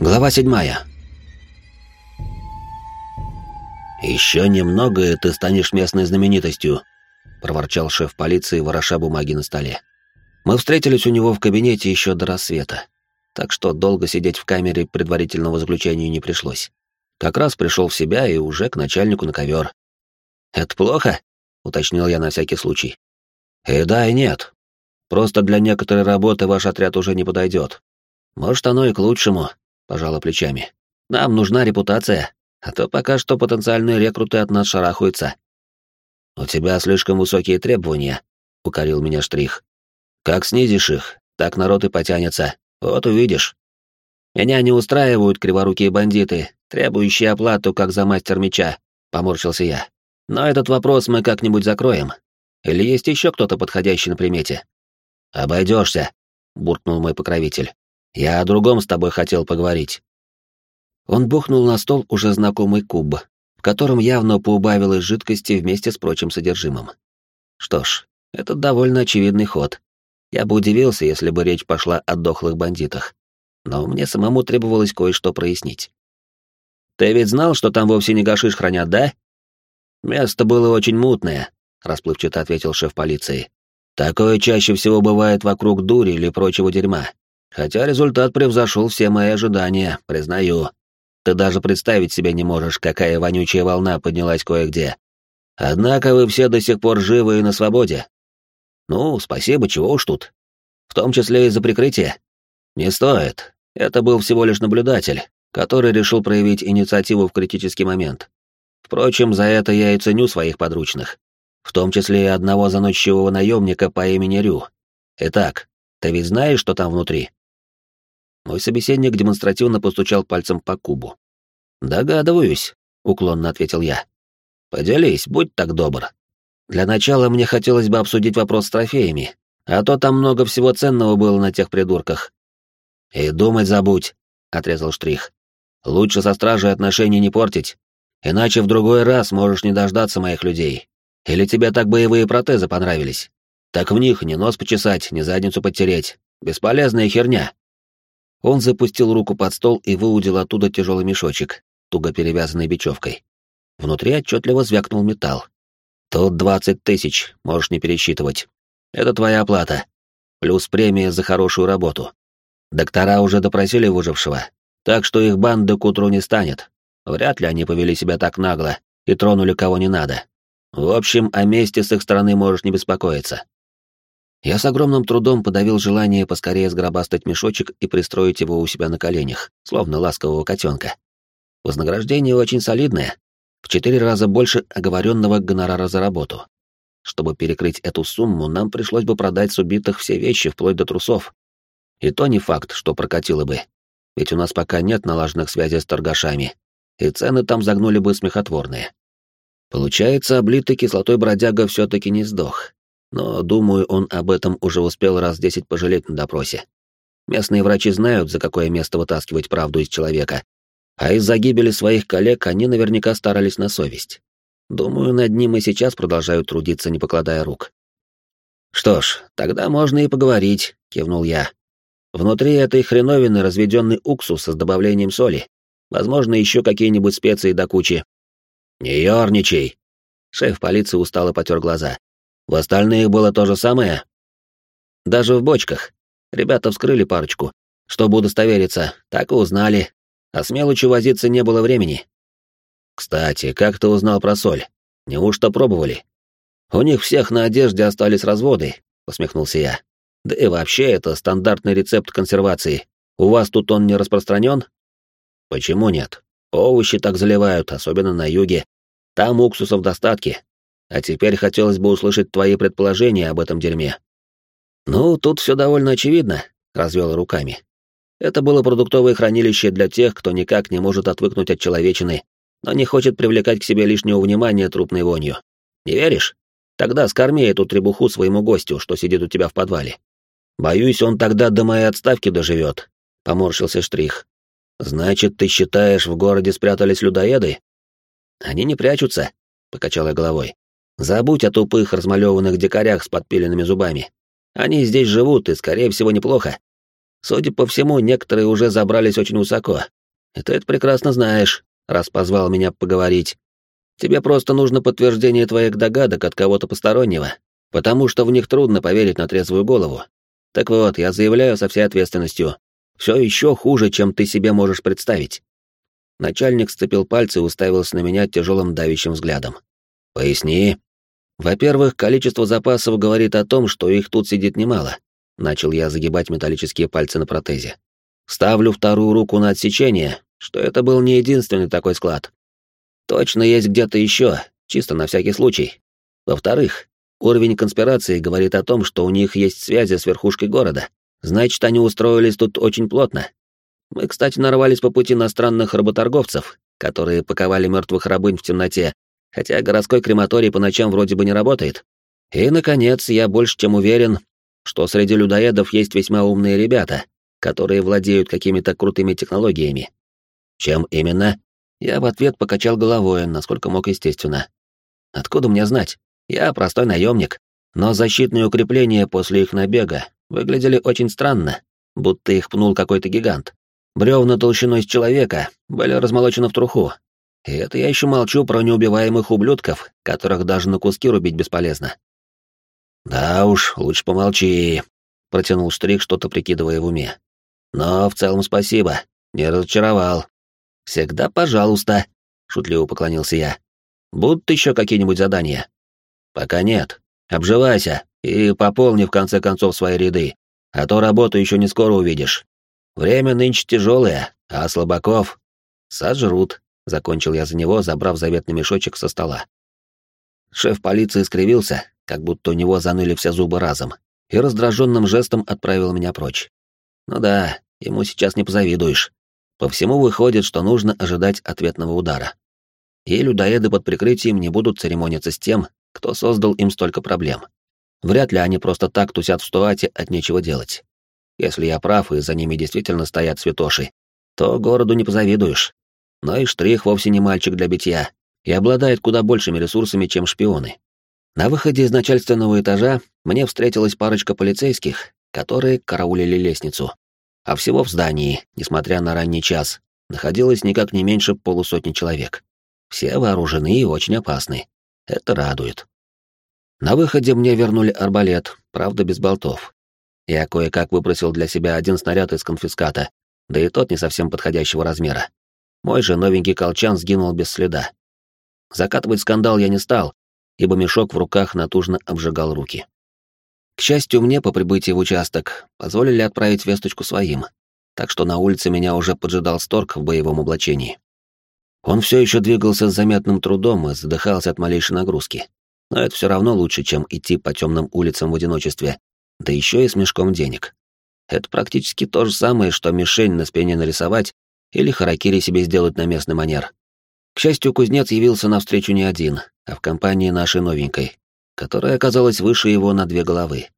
Глава седьмая. «Еще немного, и ты станешь местной знаменитостью», — проворчал шеф полиции, вороша бумаги на столе. Мы встретились у него в кабинете еще до рассвета, так что долго сидеть в камере предварительного заключения не пришлось. Как раз пришел в себя и уже к начальнику на ковер. «Это плохо?» — уточнил я на всякий случай. «И да, и нет. Просто для некоторой работы ваш отряд уже не подойдет. Может, оно и к лучшему», — пожала плечами. «Нам нужна репутация, а то пока что потенциальные рекруты от нас шарахаются». «У тебя слишком высокие требования», — укорил меня Штрих. «Как снизишь их, так народ и потянется. Вот увидишь». «Меня не устраивают криворукие бандиты, требующие оплату, как за мастер меча», — поморщился я. «Но этот вопрос мы как-нибудь закроем. Или есть еще кто-то подходящий на примете?» «Обойдешься», — буркнул мой покровитель. Я о другом с тобой хотел поговорить. Он бухнул на стол уже знакомый куб, в котором явно поубавилось жидкости вместе с прочим содержимым. Что ж, это довольно очевидный ход. Я бы удивился, если бы речь пошла о дохлых бандитах. Но мне самому требовалось кое-что прояснить. «Ты ведь знал, что там вовсе не гашиш хранят, да?» «Место было очень мутное», — расплывчато ответил шеф полиции. «Такое чаще всего бывает вокруг дури или прочего дерьма. Хотя результат превзошел все мои ожидания, признаю. Ты даже представить себе не можешь, какая вонючая волна поднялась кое-где. Однако вы все до сих пор живы и на свободе. Ну, спасибо, чего уж тут. В том числе и за прикрытие. Не стоит. Это был всего лишь наблюдатель, который решил проявить инициативу в критический момент. Впрочем, за это я и ценю своих подручных. В том числе и одного заносчивого наемника по имени Рю. Итак, ты ведь знаешь, что там внутри? Мой собеседник демонстративно постучал пальцем по кубу. «Догадываюсь», — уклонно ответил я. «Поделись, будь так добр. Для начала мне хотелось бы обсудить вопрос с трофеями, а то там много всего ценного было на тех придурках». «И думать забудь», — отрезал Штрих. «Лучше со стражей отношений не портить, иначе в другой раз можешь не дождаться моих людей. Или тебе так боевые протезы понравились? Так в них ни нос почесать, ни задницу подтереть. Бесполезная херня». Он запустил руку под стол и выудил оттуда тяжелый мешочек, туго перевязанный бечевкой. Внутри отчетливо звякнул металл. «Тут двадцать тысяч, можешь не пересчитывать. Это твоя оплата. Плюс премия за хорошую работу. Доктора уже допросили выжившего, так что их банды к утру не станет. Вряд ли они повели себя так нагло и тронули кого не надо. В общем, о месте с их стороны можешь не беспокоиться. Я с огромным трудом подавил желание поскорее сгробастать мешочек и пристроить его у себя на коленях, словно ласкового котенка. Вознаграждение очень солидное, в четыре раза больше оговоренного гонорара за работу. Чтобы перекрыть эту сумму, нам пришлось бы продать с убитых все вещи, вплоть до трусов. И то не факт, что прокатило бы, ведь у нас пока нет налаженных связей с торгашами, и цены там загнули бы смехотворные. Получается, облитый кислотой бродяга все-таки не сдох, но, думаю, он об этом уже успел раз десять пожалеть на допросе. Местные врачи знают, за какое место вытаскивать правду из человека, а из-за гибели своих коллег они наверняка старались на совесть. Думаю, над ним и сейчас продолжают трудиться, не покладая рук. «Что ж, тогда можно и поговорить», — кивнул я. «Внутри этой хреновины разведенный уксус с добавлением соли. Возможно, еще какие-нибудь специи до кучи». «Не ерничай!» Шеф полиции устало потер глаза. В остальных было то же самое? Даже в бочках. Ребята вскрыли парочку. Чтобы удостовериться, так и узнали. А с мелочью возиться не было времени. Кстати, как ты узнал про соль? Неужто пробовали? У них всех на одежде остались разводы, усмехнулся я. Да и вообще это стандартный рецепт консервации. У вас тут он не распространен? Почему нет? Овощи так заливают, особенно на юге. Там уксуса в достатке, а теперь хотелось бы услышать твои предположения об этом дерьме. Ну, тут все довольно очевидно, развел руками. Это было продуктовое хранилище для тех, кто никак не может отвыкнуть от человечины, но не хочет привлекать к себе лишнего внимания трупной вонью. Не веришь? Тогда скорми эту требуху своему гостю, что сидит у тебя в подвале. Боюсь, он тогда до моей отставки доживет, поморщился Штрих. Значит, ты считаешь, в городе спрятались людоеды? Они не прячутся, покачала головой. Забудь о тупых размалеванных дикарях с подпиленными зубами. Они здесь живут, и, скорее всего, неплохо. Судя по всему, некоторые уже забрались очень высоко. И ты это прекрасно знаешь, раз позвал меня поговорить. Тебе просто нужно подтверждение твоих догадок от кого-то постороннего, потому что в них трудно поверить на трезвую голову. Так вот, я заявляю со всей ответственностью. Все еще хуже, чем ты себе можешь представить. Начальник сцепил пальцы и уставился на меня тяжелым давящим взглядом. «Поясни». «Во-первых, количество запасов говорит о том, что их тут сидит немало. Начал я загибать металлические пальцы на протезе. Ставлю вторую руку на отсечение, что это был не единственный такой склад. Точно есть где-то еще, чисто на всякий случай. Во-вторых, уровень конспирации говорит о том, что у них есть связи с верхушкой города. Значит, они устроились тут очень плотно. Мы, кстати, нарвались по пути на странных работорговцев, которые паковали мертвых рабынь в темноте, хотя городской крематорий по ночам вроде бы не работает. И, наконец, я больше чем уверен, что среди людоедов есть весьма умные ребята, которые владеют какими-то крутыми технологиями. Чем именно? Я в ответ покачал головой, насколько мог естественно. Откуда мне знать? Я простой наемник, но защитные укрепления после их набега выглядели очень странно, будто их пнул какой-то гигант. Бревна толщиной с человека были размолочены в труху. И это я еще молчу про неубиваемых ублюдков, которых даже на куски рубить бесполезно. «Да уж, лучше помолчи», — протянул Штрих, что-то прикидывая в уме. «Но в целом спасибо, не разочаровал». «Всегда пожалуйста», — шутливо поклонился я. «Будут еще какие-нибудь задания?» «Пока нет. Обживайся и пополни в конце концов свои ряды, а то работу еще не скоро увидишь. Время нынче тяжелое, а слабаков сожрут», — закончил я за него, забрав заветный мешочек со стола. Шеф полиции скривился, как будто у него заныли все зубы разом, и раздраженным жестом отправил меня прочь. Ну да, ему сейчас не позавидуешь. По всему выходит, что нужно ожидать ответного удара. И людоеды под прикрытием не будут церемониться с тем, кто создал им столько проблем. Вряд ли они просто так тусят в стуате от нечего делать. Если я прав, и за ними действительно стоят святоши, то городу не позавидуешь. Но и штрих вовсе не мальчик для битья, и обладает куда большими ресурсами, чем шпионы. На выходе из начальственного этажа мне встретилась парочка полицейских, которые караулили лестницу. А всего в здании, несмотря на ранний час, находилось никак не меньше полусотни человек. Все вооружены и очень опасны. Это радует. На выходе мне вернули арбалет, правда без болтов. Я кое-как выбросил для себя один снаряд из конфиската, да и тот не совсем подходящего размера. Мой же новенький колчан сгинул без следа. Закатывать скандал я не стал, ибо мешок в руках натужно обжигал руки. К счастью, мне по прибытии в участок позволили отправить весточку своим, так что на улице меня уже поджидал Сторг в боевом облачении. Он все еще двигался с заметным трудом и задыхался от малейшей нагрузки. Но это все равно лучше, чем идти по темным улицам в одиночестве, да еще и с мешком денег. Это практически то же самое, что мишень на спине нарисовать или харакири себе сделать на местный манер. К счастью, кузнец явился навстречу не один, а в компании нашей новенькой, которая оказалась выше его на две головы.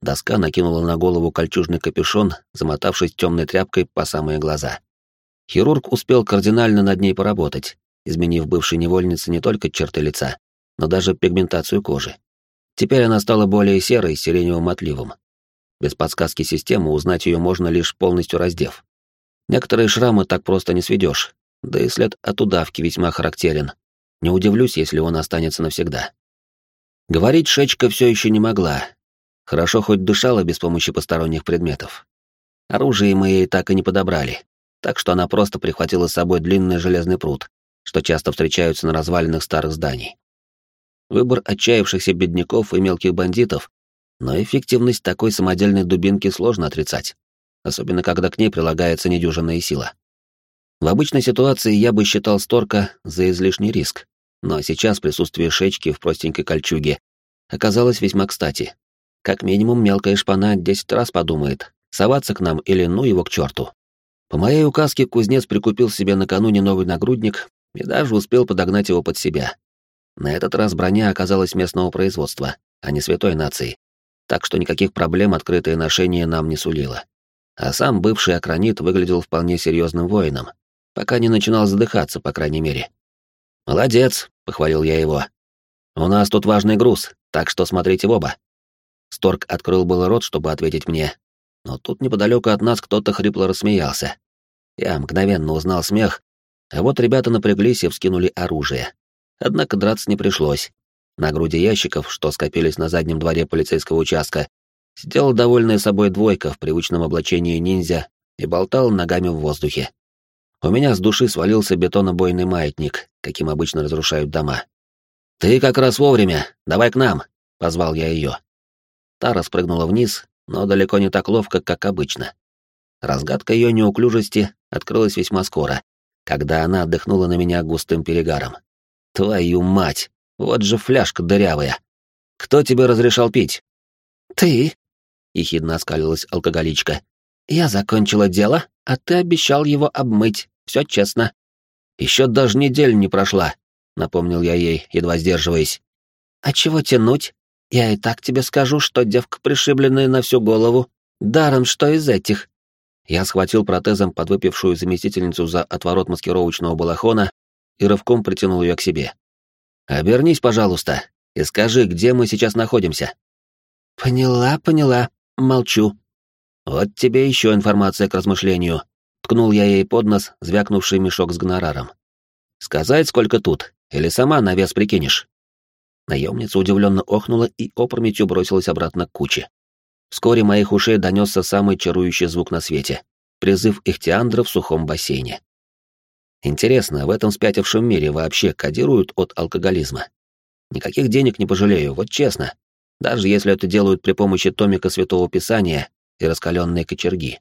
Доска накинула на голову кольчужный капюшон, замотавшись темной тряпкой по самые глаза. Хирург успел кардинально над ней поработать, изменив бывшей невольнице не только черты лица, но даже пигментацию кожи. Теперь она стала более серой, с сиреневым отливом. Без подсказки системы узнать ее можно лишь полностью раздев. Некоторые шрамы так просто не сведешь, да и след от удавки весьма характерен. Не удивлюсь, если он останется навсегда. Говорить Шечка все еще не могла. Хорошо хоть дышала без помощи посторонних предметов. Оружие мы ей так и не подобрали, так что она просто прихватила с собой длинный железный пруд, что часто встречаются на развалинах старых зданий. Выбор отчаявшихся бедняков и мелких бандитов, но эффективность такой самодельной дубинки сложно отрицать, особенно когда к ней прилагается недюжинная сила. В обычной ситуации я бы считал Сторка за излишний риск, но сейчас присутствие Шечки в простенькой кольчуге оказалось весьма кстати. Как минимум мелкая шпана десять раз подумает, соваться к нам или ну его к черту. По моей указке кузнец прикупил себе накануне новый нагрудник и даже успел подогнать его под себя. На этот раз броня оказалась местного производства, а не святой нации, так что никаких проблем открытое ношение нам не сулило. А сам бывший акронит выглядел вполне серьезным воином, пока не начинал задыхаться, по крайней мере. «Молодец», — похвалил я его. «У нас тут важный груз, так что смотрите в оба». Сторг открыл было рот, чтобы ответить мне, но тут неподалеку от нас кто-то хрипло рассмеялся. Я мгновенно узнал смех, а вот ребята напряглись и вскинули оружие. Однако драться не пришлось. На груди ящиков, что скопились на заднем дворе полицейского участка, сидела довольная собой двойка в привычном облачении ниндзя и болтал ногами в воздухе. У меня с души свалился бетонобойный маятник, каким обычно разрушают дома. «Ты как раз вовремя, давай к нам!» — позвал я ее. Та распрыгнула вниз, но далеко не так ловко, как обычно. Разгадка ее неуклюжести открылась весьма скоро, когда она отдохнула на меня густым перегаром. «Твою мать! Вот же фляжка дырявая! Кто тебе разрешал пить?» «Ты!» — ехидно оскалилась алкоголичка. «Я закончила дело, а ты обещал его обмыть. Все честно». Еще даже неделя не прошла», — напомнил я ей, едва сдерживаясь. «А чего тянуть? Я и так тебе скажу, что девка пришибленная на всю голову. Даром, что из этих». Я схватил протезом подвыпившую заместительницу за отворот маскировочного балахона и рывком притянул ее к себе. «Обернись, пожалуйста, и скажи, где мы сейчас находимся». «Поняла, поняла. Молчу». «Вот тебе еще информация к размышлению», — ткнул я ей под нос звякнувший мешок с гонораром. «Сказать, сколько тут, или сама на вес прикинешь?» Наемница удивленно охнула и опрометью бросилась обратно к куче. Вскоре моих ушей донесся самый чарующий звук на свете — призыв ихтиандра в сухом бассейне. Интересно, в этом спятившем мире вообще кодируют от алкоголизма? Никаких денег не пожалею, вот честно. Даже если это делают при помощи томика Святого Писания и раскаленной кочерги.